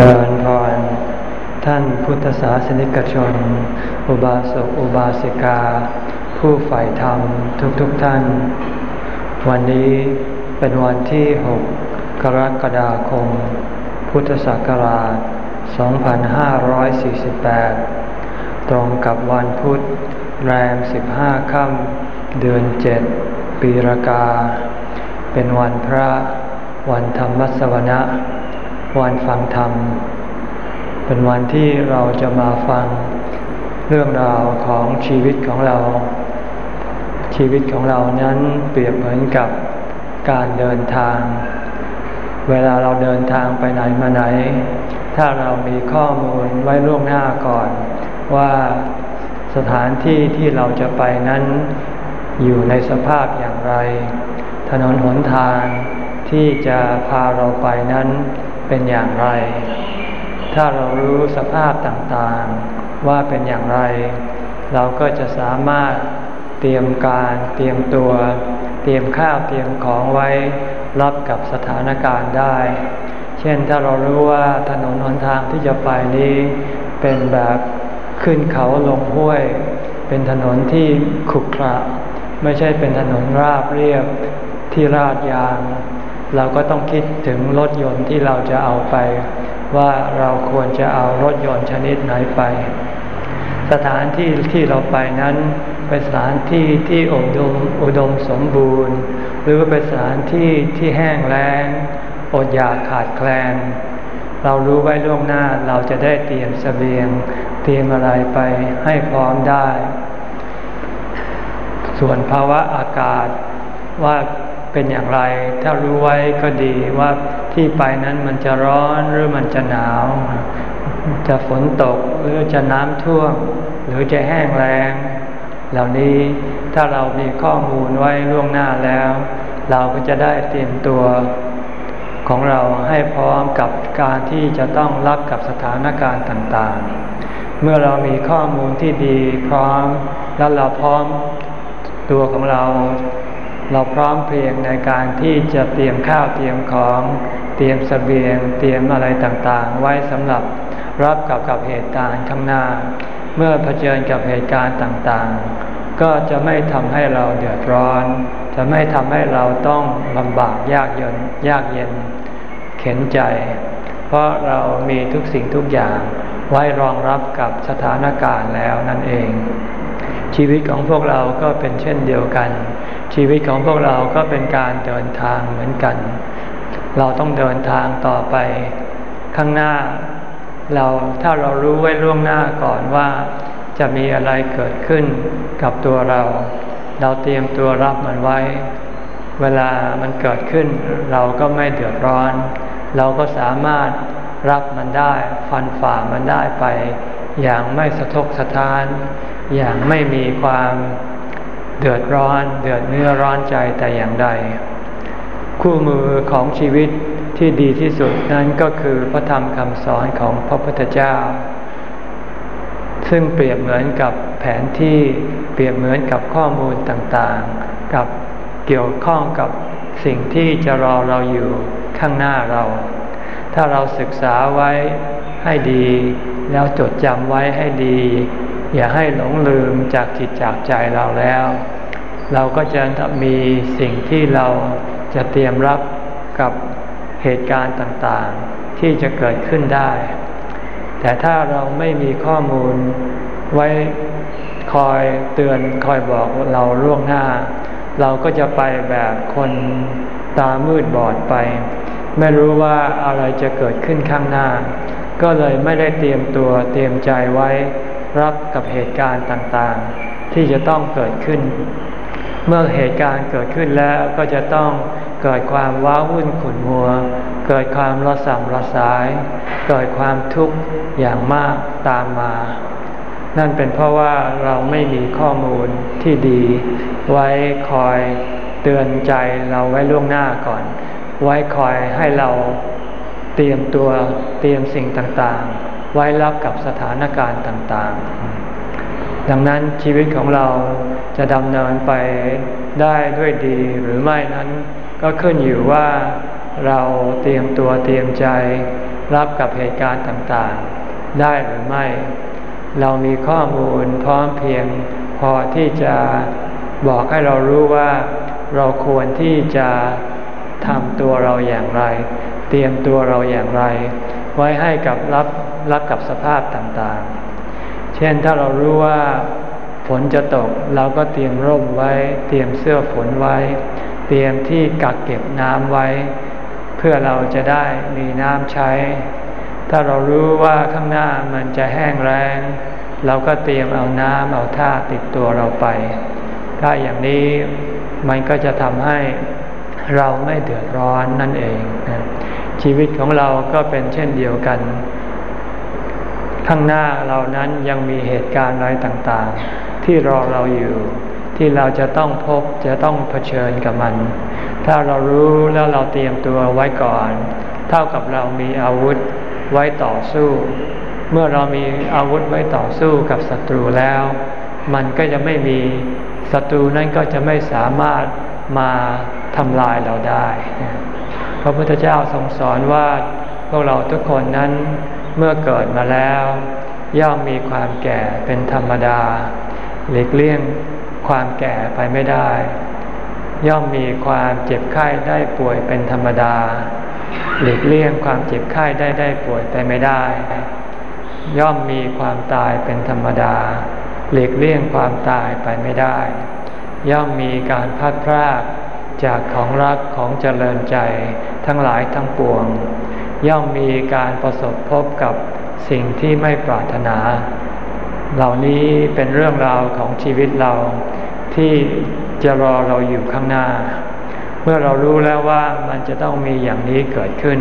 จริญพรท่านพุทธศาสนิกชน อุบาสกอุบาสิกา ผู้ใฝ่ธรรมทุกๆทท่าน วันนี้เป็นวันที่ 6 กรกฎาคม พุทธศักราช 2548 ตรงกับวันพุธแรม 15 ค่ำเดือน 7 ปีรากา เป็นวันพระวันธรรมสวนะ วันฟังธรรม เป็นวันที่เราจะมาฟังเรื่องราวของชีวิตของเรา ชีวิตของเรานั้นเปรียบเหมือนกับการเดินทาง เวลาเราเดินทางไปไหนมาไหน ถ้าเรามีข้อมูลไว้ล่วงหน้าก่อน ว่าสถานที่ที่เราจะไปนั้นอยู่ในสภาพอย่างไร ถนนหนทางที่จะพาเราไปนั้น เป็นอย่างไร ถ้าเรารู้สภาพต่างๆว่าเป็นอย่างไร เราก็จะสามารถเตรียมการเตรียมตัว เตรียมข้าวเตรียมของไว้รับกับสถานการณ์ได้ เช่นถ้าเรารู้ว่าถนนหนทางที่จะไปนี้เป็นแบบขึ้นเขาลงห้วย เป็นถนนที่ขรุขระ ไม่ใช่เป็นถนนราบเรียบที่ราดยาง เราก็ต้องคิดถึงรถยนต์ที่เราจะเอาไป ว่าเราควรจะเอารถยนต์ชนิดไหนไป สถานที่ที่เราไปนั้น เป็นสถานที่ที่อุดมอุดมสมบูรณ์ หรือเป็นสถานที่ที่แห้งแล้งอดอยากขาดแคลน เรารู้ไว้ล่วงหน้าเราจะได้เตรียมสเสบียง เตรียมอะไรไปให้พร้อมได้ ส่วนภาวะอากาศว่า เป็นอย่างไร ถ้ารู้ไว้ก็ดีว่าที่ไปนั้นมันจะร้อนหรือมันจะหนาว จะฝนตกหรือจะน้ำท่วมหรือจะแห้งแล้งเหล่านี้ถ้าเรามีข้อมูลไว้ล่วงหน้าแล้ว เราก็จะได้เตรียมตัวของเราให้พร้อมกับการที่จะต้องรับกับสถานการณ์ต่างๆ เมื่อเรามีข้อมูลที่ดีพร้อมแล้วเราพร้อมตัวของเรา เราพร้อมเพียงในการที่จะเตรียมข้าวเตรียมของเตรียมสเสบียง เตรียมอะไรต่างๆ ไว้สำหรับรับกับกับเหตุการณ์ข้างหน้า เมื่อเผชิญกับเหตุการณ์ต่างๆ ก็จะไม่ทำให้เราเดือดร้อน จะไม่ทำให้เราต้องลำบากยากเย็นยากเย็น เข็นใจ เพราะเรามีทุกสิ่งทุกอย่างไว้รองรับกับสถานการณ์แล้วนั่นเอง ชีวิตของพวกเราก็เป็นเช่นเดียวกัน ชีวิตของพวกเราก็เป็นการเดินทางเหมือนกัน เราต้องเดินทางต่อไปข้างหน้า เราถ้าเรารู้ไว้ล่วงหน้าก่อนว่า จะมีอะไรเกิดขึ้นกับตัวเรา เราเตรียมตัวรับมันไว้ เวลามันเกิดขึ้น เราก็ไม่เดือดร้อน เราก็สามารถรับมันได้ ฟันฝ่ามันได้ไป อย่างไม่สะทกสะท้าน อย่างไม่มีความเดือดร้อน เดือดเนื้อร้อนใจแต่อย่างใด คู่มือของชีวิตที่ดีที่สุดนั้นก็คือพระธรรมคำสอนของพระพุทธเจ้า ซึ่งเปรียบเหมือนกับแผนที่เปรียบเหมือนกับข้อมูลต่างๆ กับเกี่ยวข้องกับสิ่งที่จะรอเราอยู่ข้างหน้าเรา ถ้าเราศึกษาไว้ให้ดี แล้วจดจำไว้ให้ดี อย่าให้หลงลืมจากจิตจากใจเราแล้ว เราก็จะมีสิ่งที่เราจะเตรียมรับกับเหตุการณ์ต่างๆ ที่จะเกิดขึ้นได้ แต่ถ้าเราไม่มีข้อมูลไว้คอยเตือนคอยบอกเราล่วงหน้า เราก็จะไปแบบคนตามืดบอดไป ไม่รู้ว่าอะไรจะเกิดขึ้นข้างหน้า ก็เลยไม่ได้เตรียมตัวเตรียมใจไว้ รับกับเหตุการณ์ต่างๆ ที่จะต้องเกิดขึ้น เมื่อเหตุการณ์เกิดขึ้นแล้วก็จะต้องเกิดความว้าวุ่นขุ่นมัว เกิดความระสำระสาย เกิดความทุกข์อย่างมากตามมา นั่นเป็นเพราะว่าเราไม่มีข้อมูลที่ดี ไว้คอยเตือนใจเราไว้ล่วงหน้าก่อน ไว้คอยให้เราเตรียมตัวเตรียมสิ่งต่างๆ ไว้รับกับสถานการณ์ต่างๆ ดังนั้นชีวิตของเราจะดำเนินไปได้ด้วยดีหรือไม่นั้นก็ขึ้นอยู่ว่าเราเตรียมตัวเตรียมใจรับกับเหตุการณ์ต่างๆ ได้หรือไม่ เรามีข้อมูลพร้อมเพียงพอที่จะบอกให้เรารู้ว่าเราควรที่จะทำตัวเราอย่างไร เตรียมตัวเราอย่างไร ไว้ให้กับรับ รับกับสภาพต่างๆ เช่นถ้าเรารู้ว่าฝนจะตกเราก็เตรียมร่มไว้ เตรียมเสื้อฝนไว้ เตรียมที่กักเก็บน้ำไว้ เพื่อเราจะได้มีน้ำใช้ ถ้าเรารู้ว่าข้างหน้ามันจะแห้งแรงเราก็เตรียมเอาน้ำเอาท่าติดตัวเราไป ถ้าอย่างนี้มันก็จะทำให้เราไม่เดือดร้อนนั่นเอง ชีวิตของเราก็เป็นเช่นเดียวกัน ข้างหน้าเรานั้นยังมีเหตุการณ์อะไรต่างๆ ที่รอเราอยู่ ที่เราจะต้องพบจะต้องเผชิญกับมัน ถ้าเรารู้แล้วเราเตรียมตัวไว้ก่อน เท่ากับเรามีอาวุธไว้ต่อสู้ เมื่อเรามีอาวุธไว้ต่อสู้กับศัตรูแล้ว มันก็จะไม่มีศัตรูนั้นก็จะไม่สามารถมาทำลายเราได้ พระพุทธเจ้าทรงสอนว่าพวกเราทุกคนนั้น เมื่อเกิดมาแล้ว ย่อมมีความแก่เป็นธรรมดา หลีกเลี่ยงความแก่ไปไม่ได้ ย่อมมีความเจ็บไข้ได้ป่วยเป็นธรรมดา หลีกเลี่ยงความเจ็บไข้ได้ได้ป่วยไปไม่ได้ ย่อมมีความตายเป็นธรรมดา หลีกเลี่ยงความตายไปไม่ได้ ย่อมมีการพัดพรากจากของรักของเจริญใจทั้งหลายทั้งปวง ย่อมมีการประสบพบกับสิ่งที่ไม่ปรารถนา เหล่านี้เป็นเรื่องราวของชีวิตเราที่จะรอเราอยู่ข้างหน้า เมื่อเรารู้แล้วว่ามันจะต้องมีอย่างนี้เกิดขึ้น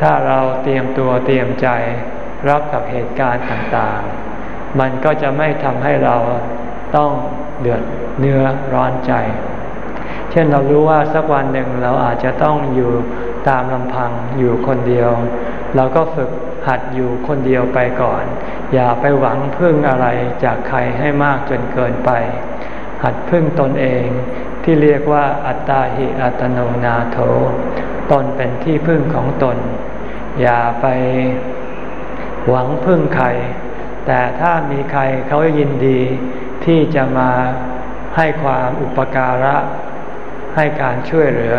ถ้าเราเตรียมตัวเตรียมใจรับกับเหตุการณ์ต่างๆ มันก็จะไม่ทำให้เราต้องเดือดเนื้อร้อนใจ เช่นเรารู้ว่าสักวันหนึ่งเราอาจจะต้องอยู่ ตามลำพังอยู่คนเดียว เราก็ฝึกหัดอยู่คนเดียวไปก่อน อย่าไปหวังพึ่งอะไรจากใครให้มากจนเกินไป หัดพึ่งตนเองที่เรียกว่าอัตตาหิอัตโนนาโถ ตนเป็นที่พึ่งของตน อย่าไปหวังพึ่งใคร แต่ถ้ามีใครเขายินดีที่จะมาให้ความอุปการะให้การช่วยเหลือ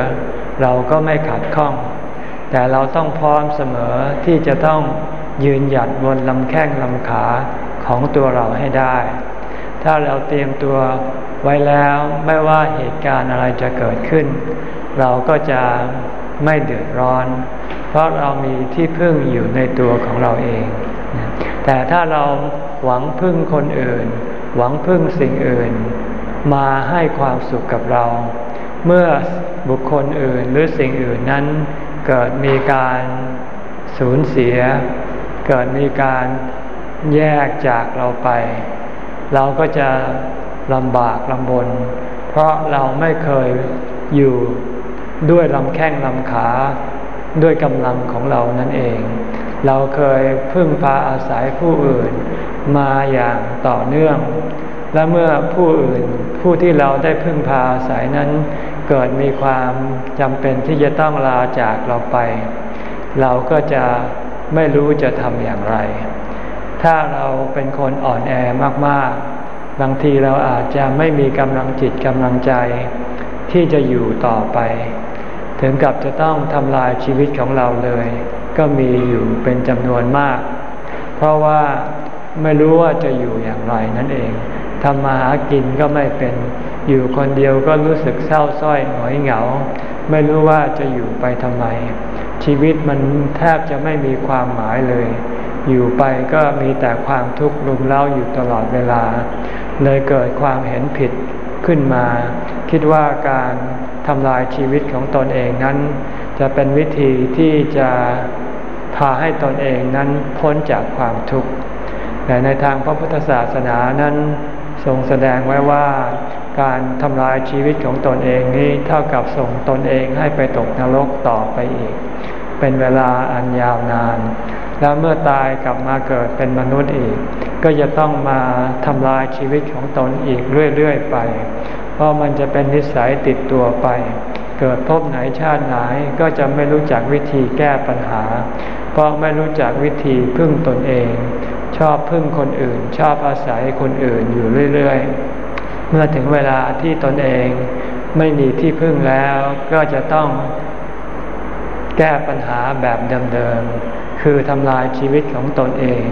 เราก็ไม่ขัดข้อง แต่เราต้องพร้อมเสมอที่จะต้องยืนหยัดบนลำแข้งลำขาของตัวเราให้ได้ ถ้าเราเตรียมตัวไว้แล้วไม่ว่าเหตุการณ์อะไรจะเกิดขึ้น เราก็จะไม่เดือดร้อน เพราะเรามีที่พึ่งอยู่ในตัวของเราเอง แต่ถ้าเราหวังพึ่งคนอื่น หวังพึ่งสิ่งอื่น มาให้ความสุขกับเรา เมื่อ บุคคลอื่นหรือสิ่งอื่นนั้น เกิดมีการสูญเสีย เกิดมีการแยกจากเราไป เราก็จะลำบากลำบน เพราะเราไม่เคยอยู่ด้วยลำแข้งลำขาด้วยกำลังของเรานั่นเอง เราเคยพึ่งพาอาศัยผู้อื่นมาอย่างต่อเนื่อง และเมื่อผู้อื่นผู้ที่เราได้พึ่งพาอาศัยนั้น เกิดมีความจำเป็นที่จะต้องลาจากเราไป เราก็จะไม่รู้จะทำอย่างไร ถ้าเราเป็นคนอ่อนแอมากๆ บางทีเราอาจจะไม่มีกำลังจิตกำลังใจ ที่จะอยู่ต่อไป ถึงกับจะต้องทำลายชีวิตของเราเลย ก็มีอยู่เป็นจำนวนมาก เพราะว่าไม่รู้ว่าจะอยู่อย่างไรนั่นเองทำมาหากินก็ไม่เป็น อยู่คนเดียวก็รู้สึกเศร้าส้อยหงอยเหงา ไม่รู้ว่าจะอยู่ไปทำไม ชีวิตมันแทบจะไม่มีความหมายเลย อยู่ไปก็มีแต่ความทุกข์รุมเร้าอยู่ตลอดเวลา เลยเกิดความเห็นผิดขึ้นมา คิดว่าการทำลายชีวิตของตนเองนั้น จะเป็นวิธีที่จะพาให้ตนเองนั้นพ้นจากความทุกข์แต่ในทางพระพุทธศาสนานั้นทรงแสดงไว้ว่า การทำลายชีวิตของตนเองนี้เท่ากับส่งตนเองให้ไปตกนรกต่อไปอีก เป็นเวลาอันยาวนาน แล้วเมื่อตายกลับมาเกิดเป็นมนุษย์อีก ก็จะต้องมาทำลายชีวิตของตนอีกเรื่อยๆไป เพราะมันจะเป็นนิสัยติดตัวไป เกิดพบไหนชาติไหนก็จะไม่รู้จักวิธีแก้ปัญหา เพราะไม่รู้จักวิธีพึ่งตนเอง ชอบพึ่งคนอื่น ชอบอาศัยคนอื่นอยู่เรื่อยๆ เมื่อถึงเวลาที่ตนเองไม่มีที่พึ่งแล้วก็จะต้องแก้ปัญหาแบบเดิมๆ คือทำลายชีวิตของตนเอง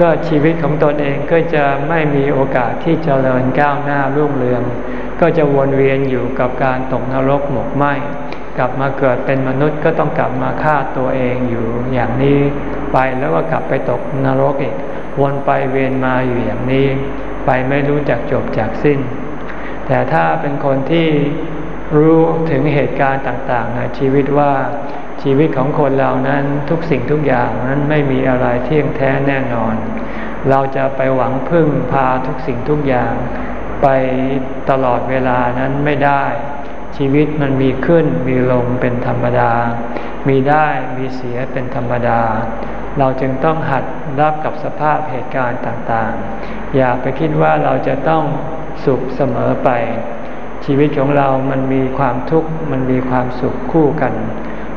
ก็ชีวิตของตนเองก็จะไม่มีโอกาสที่จเจริญก้าวหน้ารุ่งเรือง ก็จะวนเวียนอยู่กับการตกนรกหมกไหมกลับมาเกิดเป็นมนุษย์ก็ต้องกลับมาฆ่าตัวเองอยู่อย่างนี้ไปแล้วก็กลับไปตกนรกอีกวนไปเวียนมาอยู่อย่างนี้ ไปไม่รู้จักจบจากสิ้น แต่ถ้าเป็นคนที่รู้ถึงเหตุการณ์ต่างๆในชีวิตว่าชีวิตของคนเรานั้นทุกสิ่งทุกอย่างนั้นไม่มีอะไรเที่ยงแท้แน่นอน เราจะไปหวังพึ่งพาทุกสิ่งทุกอย่าง ไปตลอดเวลานั้นไม่ได้ ชีวิตมันมีขึ้นมีลงเป็นธรรมดา มีได้มีเสียเป็นธรรมดา เราจึงต้องหัดรับกับสภาพเหตุการณ์ต่างๆ อย่าไปคิดว่าเราจะต้องสุขเสมอไป ชีวิตของเรามันมีความทุกข์ มันมีความสุขคู่กัน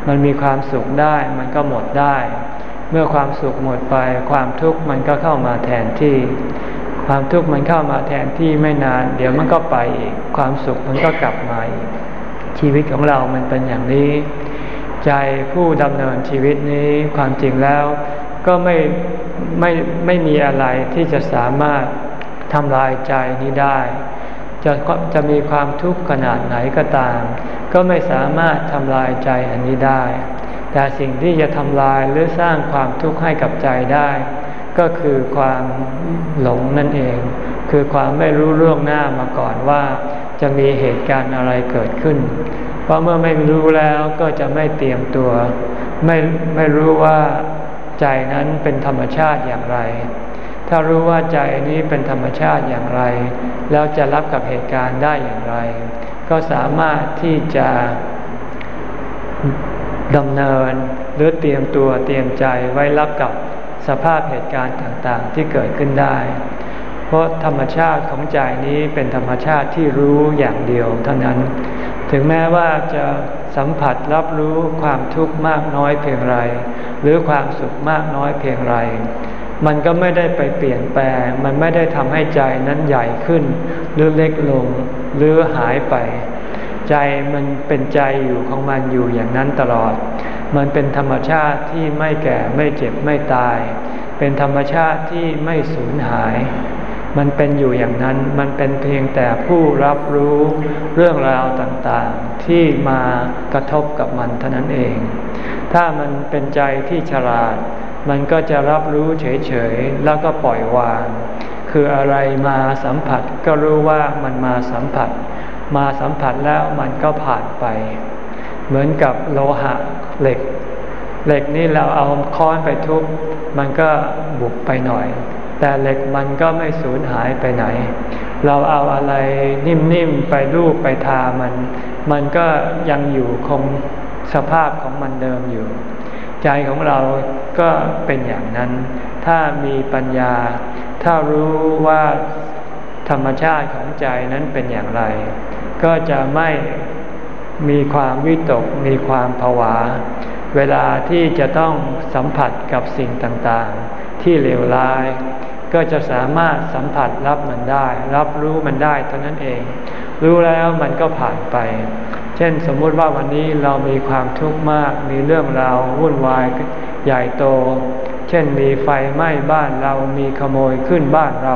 มันมีความสุขได้มันก็หมดได้ เมื่อความสุขหมดไปความทุกข์มันก็เข้ามาแทนที่ ความทุกข์มันเข้ามาแทนที่ไม่นาน เดี๋ยวมันก็ไปอีก ความสุขมันก็กลับมาอีก ชีวิตของเรามันเป็นอย่างนี้ ใจผู้ดำเนินชีวิตนี้ความจริงแล้วก็ไม่ ไม่ไม่มีอะไรที่จะสามารถทำลายใจนี้ได้ จะจะมีความทุกข์ขนาดไหนก็ตาม ก็ไม่สามารถทำลายใจอันนี้ได้ แต่สิ่งที่จะทำลายหรือสร้างความทุกข์ให้กับใจได้ ก็คือความหลงนั่นเอง คือความไม่รู้เรื่องหน้ามาก่อนว่า จะมีเหตุการณ์อะไรเกิดขึ้น เพราะเมื่อไม่รู้แล้วก็จะไม่เตรียมตัว ไม่ไม่รู้ว่า ใจนั้นเป็นธรรมชาติอย่างไร ถ้ารู้ว่าใจนี้เป็นธรรมชาติอย่างไร แล้วจะรับกับเหตุการณ์ได้อย่างไร ก็สามารถที่จะดำเนินหรือเตรียมตัวเตรียมใจไว้รับกับสภาพเหตุการณ์ต่างๆ ที่เกิดขึ้นได้ เพราะธรรมชาติของใจนี้เป็นธรรมชาติที่รู้อย่างเดียวเท่านั้น ถึงแม้ว่าจะ สัมผัสรับรู้ความทุกข์มากน้อยเพียงไร หรือความสุขมากน้อยเพียงไร มันก็ไม่ได้ไปเปลี่ยนแปลง มันไม่ได้ทำให้ใจนั้นใหญ่ขึ้น หรือเล็กลง หรือหายไป ใจมันเป็นใจอยู่ของมันอยู่อย่างนั้นตลอด มันเป็นธรรมชาติที่ไม่แก่ไม่เจ็บไม่ตาย เป็นธรรมชาติที่ไม่สูญหาย มันเป็นอยู่อย่างนั้น มันเป็นเพียงแต่ผู้รับรู้เรื่องราวต่างๆ ที่มากระทบกับมันเท่านั้นเอง ถ้ามันเป็นใจที่ฉลาด มันก็จะรับรู้เฉยๆ แล้วก็ปล่อยวาง คืออะไรมาสัมผัสก็รู้ว่ามันมาสัมผัส มาสัมผัสแล้วมันก็ผ่านไป เหมือนกับโลหะเหล็ก เหล็กนี่เราเอาค้อนไปทุบ มันก็บุกไปหน่อย แต่เหล็กมันก็ไม่สูญหายไปไหน เราเอาอะไรนิ่มๆไปรูปไปทามัน มันก็ยังอยู่คงสภาพของมันเดิมอยู่ ใจของเราก็เป็นอย่างนั้น ถ้ามีปัญญา ถ้ารู้ว่าธรรมชาติของใจนั้นเป็นอย่างไร ก็จะไม่มีความวิตก มีความผวา เวลาที่จะต้องสัมผัสกับสิ่งต่างๆ ที่เลวร้าย ก็จะสามารถสัมผัสรับมันได้ รับรู้มันได้เท่านั้นเอง รู้แล้วมันก็ผ่านไป เช่นสมมุติว่าวันนี้เรามีความทุกข์มาก มีเรื่องราววุ่นวายใหญ่โต เช่นมีไฟไหม้บ้านเรามีขโมยขึ้นบ้านเรา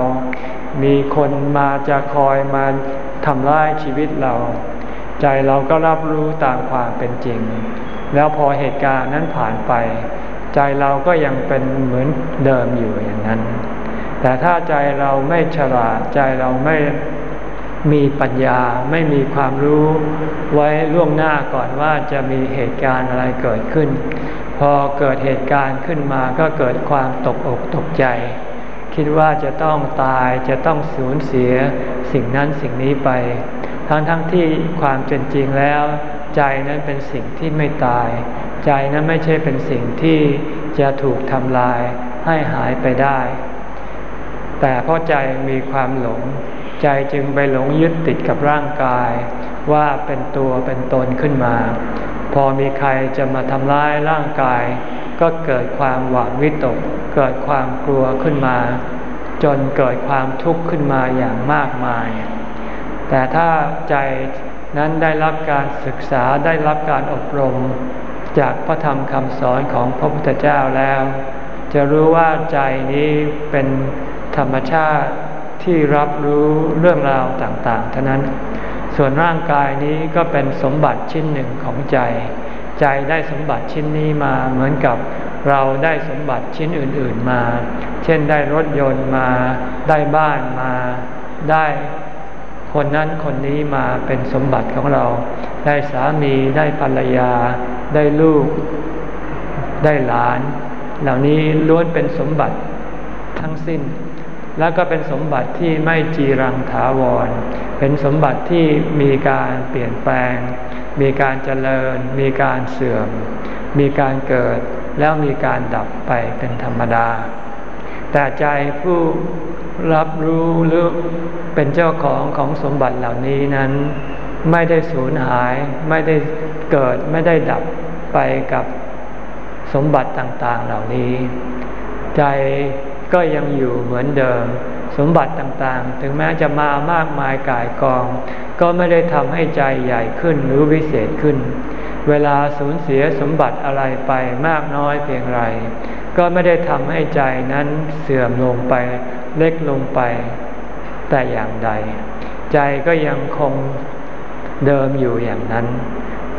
มีคนมาจะคอยมาทำร้ายชีวิตเรา ใจเราก็รับรู้ตามความเป็นจริง แล้วพอเหตุการณ์นั้นผ่านไป ใจเราก็ยังเป็นเหมือนเดิมอยู่อย่างนั้น แต่ถ้าใจเราไม่ฉลาดใจเราไม่มีปัญญาไม่มีความรู้ไว้ล่วงหน้าก่อนว่าจะมีเหตุการณ์อะไรเกิดขึ้น พอเกิดเหตุการณ์ขึ้นมาก็เกิดความตกอกตกใจ คิดว่าจะต้องตายจะต้องสูญเสียสิ่งนั้นสิ่งนี้ไป ทั้งทั้งที่ความเป็นจริงแล้ว ใจนั้นเป็นสิ่งที่ไม่ตาย ใจนั้นไม่ใช่เป็นสิ่งที่จะถูกทำลายให้หายไปได้ แต่เพราะใจมีความหลง ใจจึงไปหลงยึดติดกับร่างกาย ว่าเป็นตัวเป็นตนขึ้นมา พอมีใครจะมาทำร้ายร่างกาย ก็เกิดความหวาดวิตก เกิดความกลัวขึ้นมา จนเกิดความทุกข์ขึ้นมาอย่างมากมาย แต่ถ้าใจนั้นได้รับการศึกษาได้รับการอบรม จากพระธรรมคำสอนของพระพุทธเจ้าแล้ว จะรู้ว่าใจนี้เป็นธรรมชาติที่รับรู้เรื่องราวต่างๆเท่านั้น ส่วนร่างกายนี้ก็เป็นสมบัติชิ้นหนึ่งของใจ ใจได้สมบัติชิ้นนี้มาเหมือนกับเราได้สมบัติชิ้นอื่นๆมา เช่นได้รถยนต์มา ได้บ้านมา ได้คนนั้นคนนี้มาเป็นสมบัติของเรา ได้สามี ได้ภรรยา ได้ลูก ได้หลาน เหล่านี้ล้วนเป็นสมบัติทั้งสิ้น แล้วก็เป็นสมบัติที่ไม่จีรังถาวร เป็นสมบัติที่มีการเปลี่ยนแปลง มีการเจริญ มีการเสื่อม มีการเกิดแล้วมีการดับไปเป็นธรรมดา แต่ใจผู้รับรู้หรือเป็นเจ้าของของสมบัติเหล่านี้นั้น ไม่ได้สูญหายไม่ได้ เกิดไม่ได้ดับไปกับสมบัติต่างๆเหล่านี้ ใจก็ยังอยู่เหมือนเดิม สมบัติต่างๆ ถึงแม้จะมามากมายกายกอง ก็ไม่ได้ทำให้ใจใหญ่ขึ้นหรือวิเศษขึ้น เวลาสูญเสียสมบัติอะไรไปมากน้อยเพียงไร ก็ไม่ได้ทำให้ใจนั้นเสื่อมลงไปเล็กลงไป แต่อย่างใด ใจก็ยังคงเดิมอยู่อย่างนั้น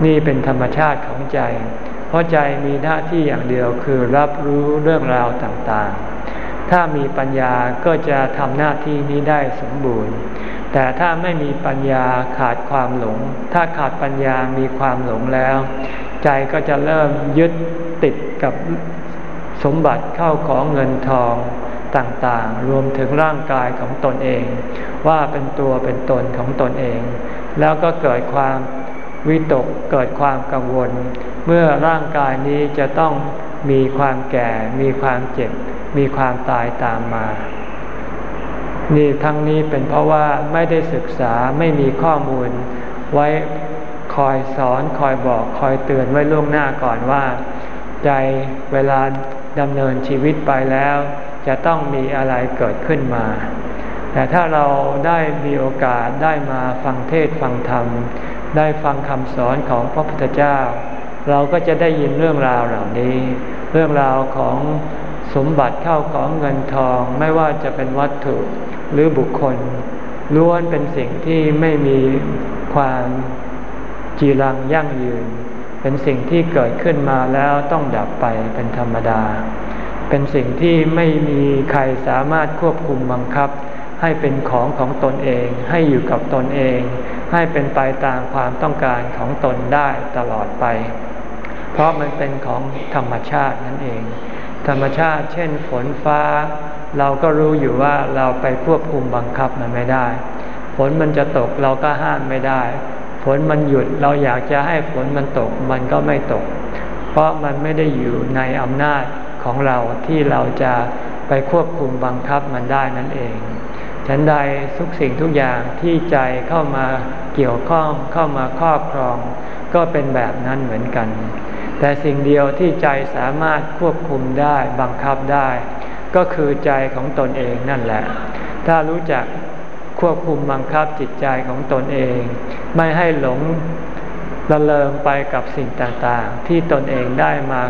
นี่เป็นธรรมชาติของใจ เพราะใจมีหน้าที่อย่างเดียวคือรับรู้เรื่องราวต่างๆ ถ้ามีปัญญาก็จะทำหน้าที่นี้ได้สมบูรณ์ แต่ถ้าไม่มีปัญญาขาดความหลง ถ้าขาดปัญญามีความหลงแล้ว ใจก็จะเริ่มยึดติดกับสมบัติเข้าของเงินทองต่างๆ รวมถึงร่างกายของตนเอง ว่าเป็นตัวเป็นตนของตนเอง แล้วก็เกิดความ วิตกเกิดความกังวล เมื่อร่างกายนี้จะต้องมีความแก่ มีความเจ็บ มีความตายตามมา นี่ทั้งนี้เป็นเพราะว่าไม่ได้ศึกษาไม่มีข้อมูล ไว้คอยสอนคอยบอกคอยเตือนไว้ล่วงหน้าก่อนว่า ใจเวลาดำเนินชีวิตไปแล้ว จะต้องมีอะไรเกิดขึ้นมา แต่ถ้าเราได้มีโอกาสได้มาฟังเทศฟังธรรม ได้ฟังคำสอนของพระพุทธเจ้า เราก็จะได้ยินเรื่องราวเหล่านี้ เรื่องราวของสมบัติเข้าของเงินทองไม่ว่าจะเป็นวัตถุหรือบุคคล ล้วนเป็นสิ่งที่ไม่มีความจีรังยั่งยืน เป็นสิ่งที่เกิดขึ้นมาแล้วต้องดับไปเป็นธรรมดา เป็นสิ่งที่ไม่มีใครสามารถควบคุมบังคับ ให้เป็นของของตนเอง ให้อยู่กับตนเอง ให้เป็นไปตามความต้องการของตนได้ตลอดไป เพราะมันเป็นของธรรมชาตินั่นเอง ธรรมชาติ เช่น ฝนฟ้า เราก็รู้อยู่ว่าเราไปควบคุมบังคับมันไม่ได้ ฝนมันจะตกเราก็ห้ามไม่ได้ ฝนมันหยุดเราอยากจะให้ฝนมันตกมันก็ไม่ตก เพราะมันไม่ได้อยู่ในอำนาจของเราที่เราจะไปควบคุมบังคับมันได้นั่นเอง ฉันใดทุกสิ่งทุกอย่างที่ใจเข้ามาเกี่ยวข้องเข้ามาครอบครอง ก็เป็นแบบนั้นเหมือนกัน แต่สิ่งเดียวที่ใจสามารถควบคุมได้บังคับได้ ก็คือใจของตนเองนั่นแหละ ถ้ารู้จักควบคุมบังคับจิตใจของตนเอง ไม่ให้หลงละเลงไปกับสิ่งต่างๆ ที่ตนเองได้มา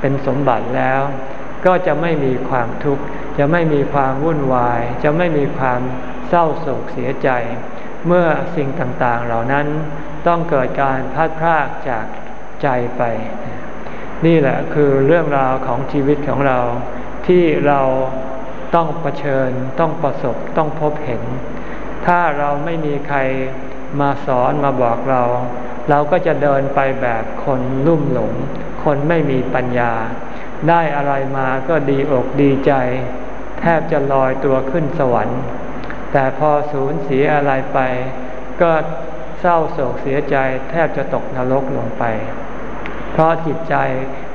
เป็นสมบัติแล้ว ก็จะไม่มีความทุกข์ จะไม่มีความวุ่นวาย จะไม่มีความเศร้าโศกเสียใจ เมื่อสิ่งต่างๆเหล่านั้นต้องเกิดการพัดพรากจากใจไป นี่แหละคือเรื่องราวของชีวิตของเรา ที่เราต้องเผชิญ ต้องประสบต้องพบเห็น ถ้าเราไม่มีใครมาสอนมาบอกเรา เราก็จะเดินไปแบบคนลุ่มหลง คนไม่มีปัญญา ได้อะไรมาก็ดีอกดีใจ แทบจะลอยตัวขึ้นสวรรค์ แต่พอสูญเสียอะไรไป ก็เศร้าโศกเสียใจแทบจะตกนรกลงไป เพราะจิตใจ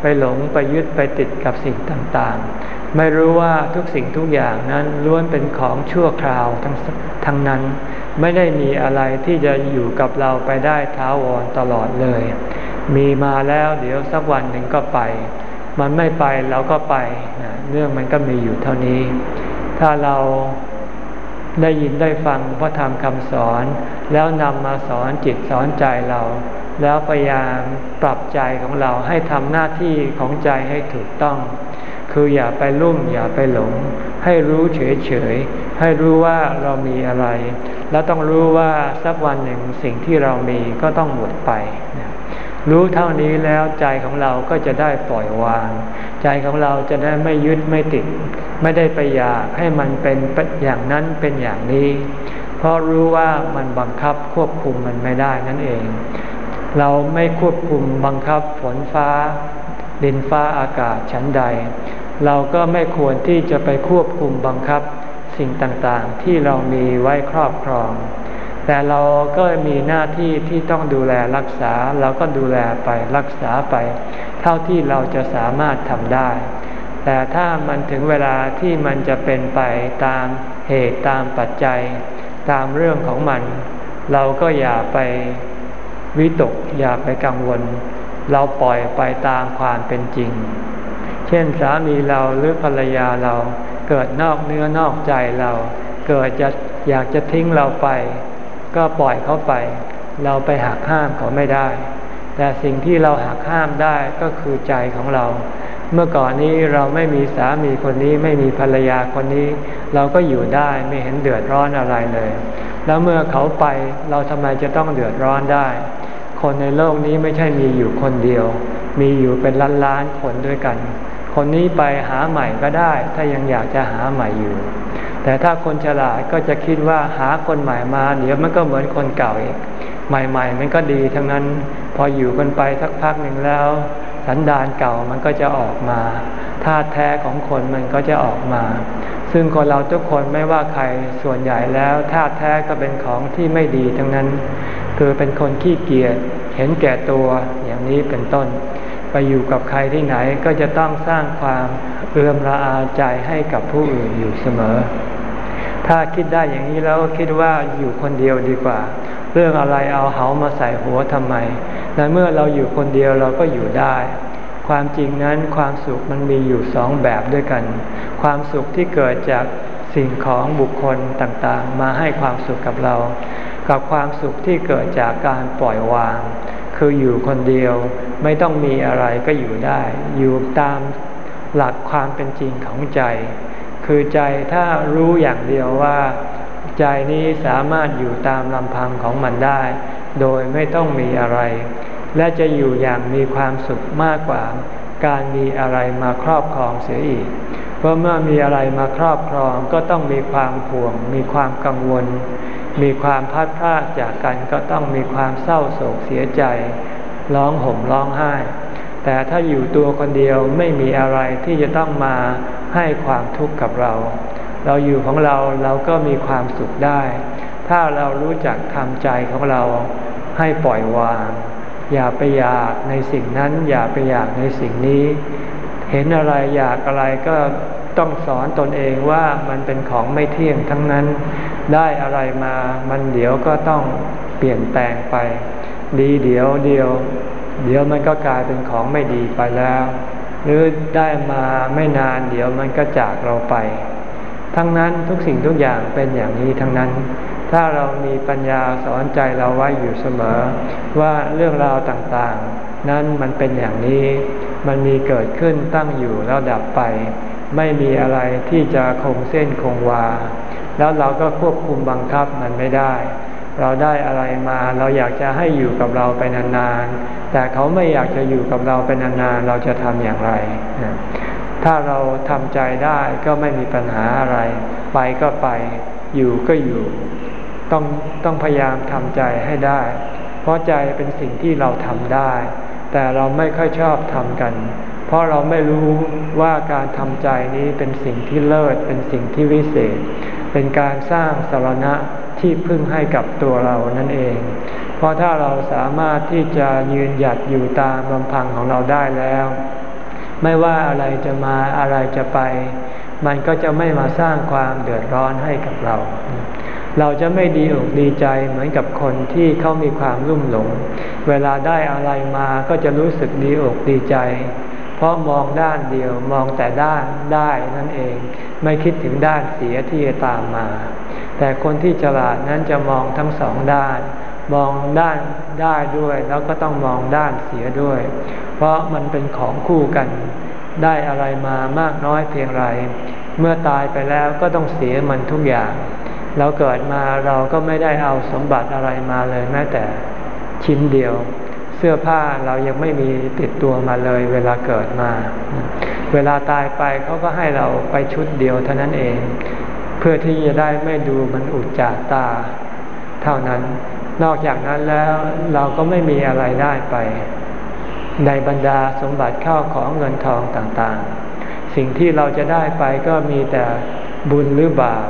ไปหลงไปยึดไปติดกับสิ่งต่างๆ ไม่รู้ว่าทุกสิ่งทุกอย่างนั้นล้วนเป็นของชั่วคราวทั้งทั้งนั้น ไม่ได้มีอะไรที่จะอยู่กับเราไปได้ท้าวรตลอดเลย มีมาแล้วเดี๋ยวสักวันหนึ่งก็ไป มันไม่ไปเราก็ไป เรื่องมันก็มีอยู่เท่านี้ ถ้าเราได้ยินได้ฟังพระธรรมคำสอน แล้วนำมาสอนจิตสอนใจเรา แล้วพยายามปรับใจของเราให้ทำหน้าที่ของใจให้ถูกต้อง คืออย่าไปรุ่มอย่าไปหลง ให้รู้เฉยๆให้รู้ว่าเรามีอะไร แล้วต้องรู้ว่าสักวันหนึ่งสิ่งที่เรามีก็ต้องหมดไป รู้เท่านี้แล้วใจของเราก็จะได้ปล่อยวาง ใจของเราจะได้ไม่ยึดไม่ติด ไม่ได้ไปอยากให้มันเป็นอย่างนั้นเป็นอย่างนี้ เพราะรู้ว่ามันบังคับควบคุมมันไม่ได้นั่นเอง เราไม่ควบคุมบังคับฝนฟ้า ดินฟ้าอากาศชั้นใด เราก็ไม่ควรที่จะไปควบคุมบังคับสิ่งต่างๆ ที่เรามีไว้ครอบครอง แต่เราก็มีหน้าที่ที่ต้องดูแลรักษา เราก็ดูแลไปรักษาไป เท่าที่เราจะสามารถทำได้ แต่ถ้ามันถึงเวลาที่มันจะเป็นไปตามเหตุตามปัจจัย ตามเรื่องของมัน เราก็อย่าไปวิตกอย่าไปกังวล เราปล่อยไปตามความเป็นจริง เช่นสามีเราหรือภรรยาเราเกิดนอกเนื้อนอกใจเรา เกิดจะอยากจะทิ้งเราไป ก็ปล่อยเขาไป เราไปหักห้ามเขาไม่ได้ แต่สิ่งที่เราหักห้ามได้ก็คือใจของเรา เมื่อก่อนนี้เราไม่มีสามีคนนี้ไม่มีภรรยาคนนี้ เราก็อยู่ได้ไม่เห็นเดือดร้อนอะไรเลย แล้วเมื่อเขาไปเราทำไมจะต้องเดือดร้อนได้ คนในโลกนี้ไม่ใช่มีอยู่คนเดียว มีอยู่เป็นล้านล้านคนด้วยกัน คนนี้ไปหาใหม่ก็ได้ ถ้ายังอยากจะหาใหม่อยู่ แต่ถ้าคนฉลาดก็จะคิดว่าหาคนใหม่มา เดี๋ยวมันก็เหมือนคนเก่าอีก ใหม่ ๆ มันก็ดีทั้งนั้นพออยู่กันไปสักพักหนึ่งแล้ว สันดานเก่ามันก็จะออกมาธาตุแท้ของคนมันก็จะออกมา ซึ่งคนเราทุกคนไม่ว่าใครส่วนใหญ่แล้วธาตุแท้ก็เป็นของที่ไม่ดีทั้งนั้น คือเป็นคนขี้เกียจเห็นแก่ตัวอย่างนี้เป็นต้น ไปอยู่กับใครที่ไหนก็จะต้องสร้างความเอื้อมระอาใจให้กับผู้อื่นอยู่เสมอ ถ้าคิดได้อย่างนี้แล้วคิดว่าอยู่คนเดียวดีกว่า เรื่องอะไรเอาเหามาใส่หัวทำไมในเมื่อเราอยู่คนเดียวเราก็อยู่ได้ ความจริงนั้นความสุขมันมีอยู่สองแบบด้วยกัน ความสุขที่เกิดจากสิ่งของบุคคลต่างๆ มาให้ความสุขกับเรา กับความสุขที่เกิดจากการปล่อยวาง คืออยู่คนเดียวไม่ต้องมีอะไรก็อยู่ได้ อยู่ตามหลักความเป็นจริงของใจ คือใจถ้ารู้อย่างเดียวว่า ใจนี้สามารถอยู่ตามลำพังของมันได้ โดยไม่ต้องมีอะไร และจะอยู่อย่างมีความสุขมากกว่า การมีอะไรมาครอบครองเสียอีก เพราะเมื่อมีอะไรมาครอบครองก็ต้องมีความห่วง มีความกังวล มีความพัดพลาดจากกันก็ต้องมีความเศร้าโศกเสียใจ ร้องห่มร้องไห้ แต่ถ้าอยู่ตัวคนเดียวไม่มีอะไรที่จะต้องมาให้ความทุกข์กับเรา เราอยู่ของเราเราก็มีความสุขได้ ถ้าเรารู้จักทำใจของเราให้ปล่อยวาง อย่าไปอยากในสิ่งนั้น อย่าไปอยากในสิ่งนี้ เห็นอะไรอยากอะไรก็ต้องสอนตนเองว่ามันเป็นของไม่เที่ยงทั้งนั้น ได้อะไรมา มันเดี๋ยวก็ต้องเปลี่ยนแปลงไป ดีเดี๋ยวเดียว เดี๋ยวมันก็กลายเป็นของไม่ดีไปแล้ว หรือได้มาไม่นานเดี๋ยวมันก็จากเราไป ทั้งนั้นทุกสิ่งทุกอย่างเป็นอย่างนี้ทั้งนั้น ถ้าเรามีปัญญาสอนใจเราไว้อยู่เสมอ ว่าเรื่องราวต่างๆ นั้นมันเป็นอย่างนี้ มันมีเกิดขึ้นตั้งอยู่แล้วดับไป ไม่มีอะไรที่จะคงเส้นคงวา แล้วเราก็ควบคุมบังคับมันไม่ได้ เราได้อะไรมา เราอยากจะให้อยู่กับเราไปนานๆ แต่เขาไม่อยากจะอยู่กับเราไปนานๆ เราจะทำอย่างไร ถ้าเราทำใจได้ก็ไม่มีปัญหาอะไร ไปก็ไป อยู่ก็อยู่ ต้องต้องพยายามทำใจให้ได้ เพราะใจเป็นสิ่งที่เราทำได้ แต่เราไม่ค่อยชอบทำกัน เพราะเราไม่รู้ว่าการทำใจนี้เป็นสิ่งที่เลิศ เป็นสิ่งที่วิเศษ เป็นการสร้างสารณะ ที่พึ่งให้กับตัวเรานั่นเอง เพราะถ้าเราสามารถที่จะยืนหยัดอยู่ตามลำพังของเราได้แล้ว ไม่ว่าอะไรจะมาอะไรจะไป มันก็จะไม่มาสร้างความเดือดร้อนให้กับเรา เราจะไม่ดีอกดีใจเหมือนกับคนที่เขามีความรุ่มหลง เวลาได้อะไรมาก็จะรู้สึกดีอกดีใจเพราะมองด้านเดียวมองแต่ด้านได้นั่นเอง ไม่คิดถึงด้านเสียที่จะตามมา แต่คนที่ฉลาดนั้นจะมองทั้งสองด้าน มองด้านได้ด้วยแล้วก็ต้องมองด้านเสียด้วย เพราะมันเป็นของคู่กัน ได้อะไรมามากน้อยเพียงไร เมื่อตายไปแล้วก็ต้องเสียมันทุกอย่าง เราเกิดมาเราก็ไม่ได้เอาสมบัติอะไรมาเลยแม้แต่ชิ้นเดียว เสื้อผ้าเรายังไม่มีติดตัวมาเลย เวลาเกิดมา เวลาตายไปเขาก็ให้เราไปชุดเดียวเท่านั้นเอง พื่อที่จะได้ไม่ดูมันอุจจาตา เท่านั้น นอกจากนั้นแล้วเราก็ไม่มีอะไรได้ไป ในบรรดาสมบัติเข้าของเงินทองต่างๆ สิ่งที่เราจะได้ไปก็มีแต่บุญหรือบาป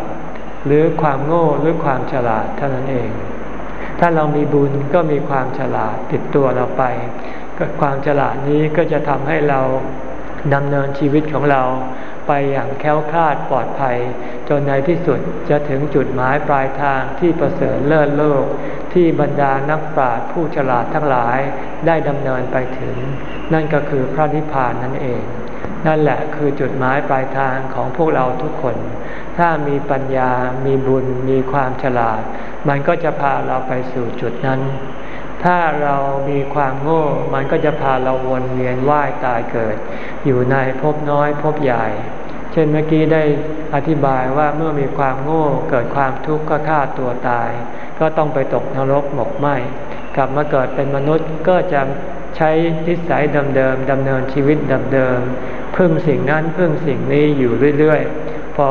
หรือความโง่หรือความฉลาดเท่านั้นเอง ถ้าเรามีบุญก็มีความฉลาดติดตัวเราไป ความฉลาดนี้ก็จะทำให้เราดำเนินชีวิตของเรา ไปอย่างแค้วคลาดปลอดภัย จนในที่สุดจะถึงจุดหมายปลายทางที่ประเสริฐเลิศโลก ที่บรรดานักปราชญ์ผู้ฉลาดทั้งหลายได้ดำเนินไปถึง นั่นก็คือพระนิพพานนั่นเอง นั่นแหละคือจุดหมายปลายทางของพวกเราทุกคน ถ้ามีปัญญา มีบุญ มีความฉลาด มันก็จะพาเราไปสู่จุดนั้น ถ้าเรามีความโง่ มันก็จะพาเราวนเวียนว่ายตายเกิด อยู่ในภพน้อยภพใหญ่ เช่นเมื่อกี้ได้อธิบายว่าเมื่อมีความโง่เกิดความทุกข์ก็ฆ่าตัวตาย ก็ต้องไปตกนรกหมกไหมกลับมาเกิดเป็นมนุษย์ก็จะใช้นิสัยเดิมๆดำเนินชีวิตเดิมๆพึ่งสิ่งนั้นพึ่งสิ่งนี้อยู่เรื่อยๆ พอ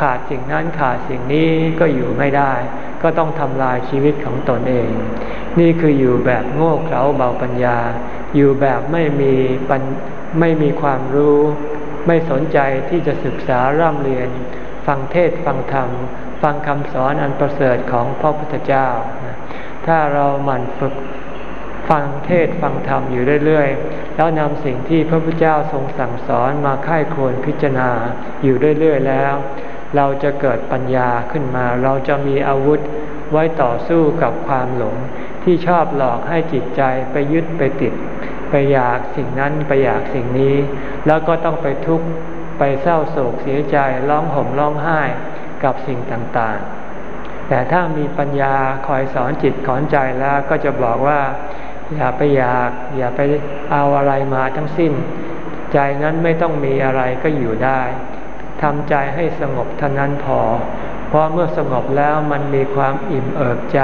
ขาดสิ่งนั้นขาดสิ่งนี้ก็อยู่ไม่ได้ ก็ต้องทำลายชีวิตของตนเอง นี่คืออยู่แบบโง่เขลาเบาปัญญา อยู่แบบไม่มีปัญไม่มีความรู้ ไม่สนใจที่จะศึกษาร่ำเรียน ฟังเทศฟังธรรม ฟังคำสอนอันประเสริฐของพระพุทธเจ้า ถ้าเราหมั่นฝึกฟังเทศฟังธรรมอยู่เรื่อยๆ แล้วนำสิ่งที่พระพุทธเจ้าทรงสั่งสอนมาค่ายควรพิจารณาอยู่เรื่อยๆแล้ว เราจะเกิดปัญญาขึ้นมา เราจะมีอาวุธไว้ต่อสู้กับความหลง ที่ชอบหลอกให้จิตใจไปยึดไปติด ไปอยากสิ่งนั้นไปอยากสิ่งนี้ แล้วก็ต้องไปทุกข์ไปเศร้าโศกเสียใจร้องห่มร้องไห้กับสิ่งต่างๆ แต่ถ้ามีปัญญาคอยสอนจิตขอนใจแล้วก็จะบอกว่า อย่าไปอยาก อย่าไปเอาอะไรมาทั้งสิ้น ใจนั้นไม่ต้องมีอะไรก็อยู่ได้ ทำใจให้สงบเท่านั้นพอ เพราะเมื่อสงบแล้วมันมีความอิ่มเอิบใจ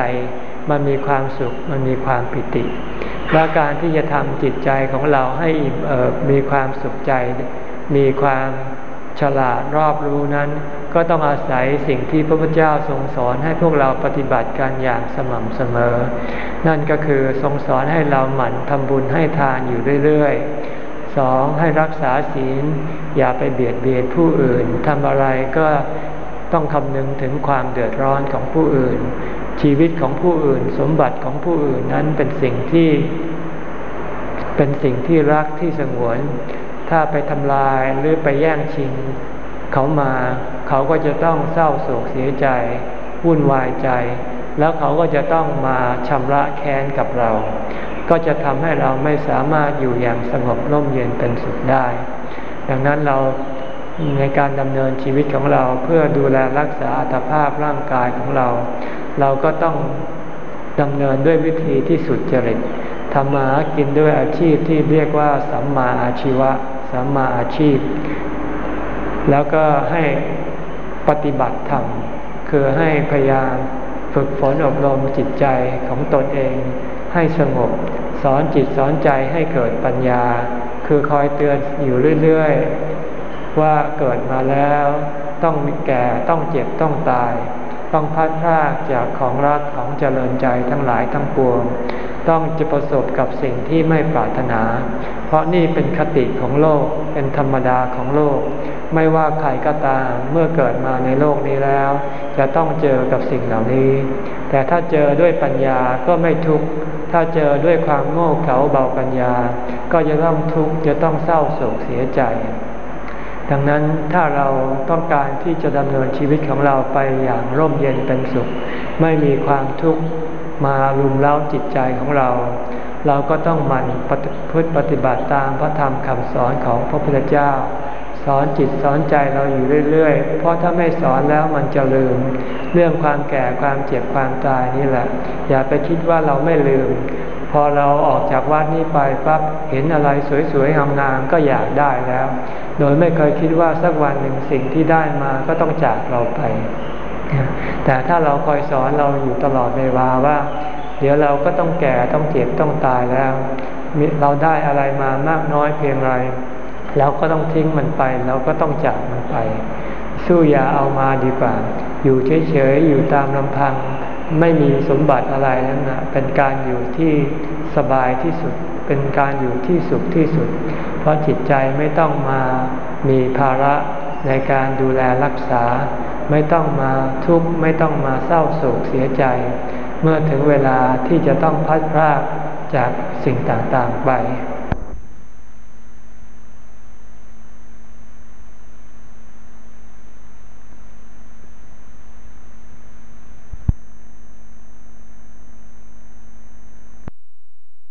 มันมีความสุข มันมีความปิติ และการที่จะทำจิตใจของเราให้อิ่มเอิบ มีความสุขใจ มีความฉลาดรอบรู้นั้น ก็ต้องอาศัยสิ่งที่พระพุทธเจ้าทรงสอนให้พวกเราปฏิบัติกันอย่างสม่ำเสมอ นั่นก็คือทรงสอนให้เราหมั่นทำบุญให้ทานอยู่เรื่อยๆ สองให้รักษาศีล อย่าไปเบียดเบียนผู้อื่นทำอะไรก็ต้องคำนึงถึงความเดือดร้อนของผู้อื่น ชีวิตของผู้อื่น สมบัติของผู้อื่นนั้นเป็นสิ่งที่ เป็นสิ่งที่รักที่สงวน ถ้าไปทำลายหรือไปแย่งชิง เขามา เขาก็จะต้องเศร้าโศกเสียใจวุ่นวายใจ แล้วเขาก็จะต้องมาชำระแค้นกับเรา ก็จะทำให้เราไม่สามารถอยู่อย่างสงบร่มเย็นเป็นสุขได้ ดังนั้นเราในการดำเนินชีวิตของเราเพื่อดูแลรักษาอัตภาพร่างกายของเรา เราก็ต้องดำเนินด้วยวิธีที่สุดจริตทำมากินด้วยอาชีพที่เรียกว่าสัมมาอาชีวะ สัมมาอาชีพ แล้วก็ให้ปฏิบัติธรรม คือให้พยายามฝึกฝนอบรมจิตใจของตนเอง ให้สงบ สอนจิตสอนใจให้เกิดปัญญา คือคอยเตือนอยู่เรื่อยๆ ว่าเกิดมาแล้วต้องมีแก่ต้องเจ็บต้องตาย ต้องพัดพรากจากของรักของเจริญใจทั้งหลายทั้งปวง ต้องจะประสบกับสิ่งที่ไม่ปรารถนา เพราะนี่เป็นคติของโลกเป็นธรรมดาของโลก ไม่ว่าใครก็ตามเมื่อเกิดมาในโลกนี้แล้ว จะต้องเจอกับสิ่งเหล่านี้ แต่ถ้าเจอด้วยปัญญาก็ไม่ทุกข์ ถ้าเจอด้วยความโง่เขลาเบาปัญญา ก็จะต้องทุกข์จะต้องเศร้าโศกเสียใจ ดังนั้นถ้าเราต้องการที่จะดำเนินชีวิตของเราไปอย่างร่มเย็นเป็นสุข ไม่มีความทุกข์มารุมเร้าจิตใจของเรา เราก็ต้องหมั่นพุทธปฏิบัติตามพระธรรมคำสอนของพระพุทธเจ้า อนจิตสอนใจเราอยู่เรื่อยๆ เพราะถ้าไม่สอนแล้วมันจะลืม เรื่องความแก่ความเจ็บความตายนี่แหละ อย่าไปคิดว่าเราไม่ลืม พอเราออกจากวัดนี้ไปปั๊บเห็นอะไรสวยๆงามๆก็อยากได้แล้ว โดยไม่เคยคิดว่าสักวันหนึ่งสิ่งที่ได้มาก็ต้องจากเราไป แต่ถ้าเราคอยสอนเราอยู่ตลอดเวลาว่า เดี๋ยวเราก็ต้องแก่ต้องเจ็บต้องตายแล้ว เราได้อะไรมามากน้อยเพียงไร เราก็ต้องทิ้งมันไปเราก็ต้องจากมันไป สู้อย่าเอามาดีกว่า อยู่เฉยๆอยู่ตามลำพัง ไม่มีสมบัติอะไรนั่นนะเป็นการอยู่ที่สบายที่สุด เป็นการอยู่ที่สุขที่สุด เพราะจิตใจไม่ต้องมามีภาระในการดูแลรักษา ไม่ต้องมาทุกข์ไม่ต้องมาเศร้าโศกเสียใจ เมื่อถึงเวลาที่จะต้องพัดพรากจากสิ่งต่างๆไป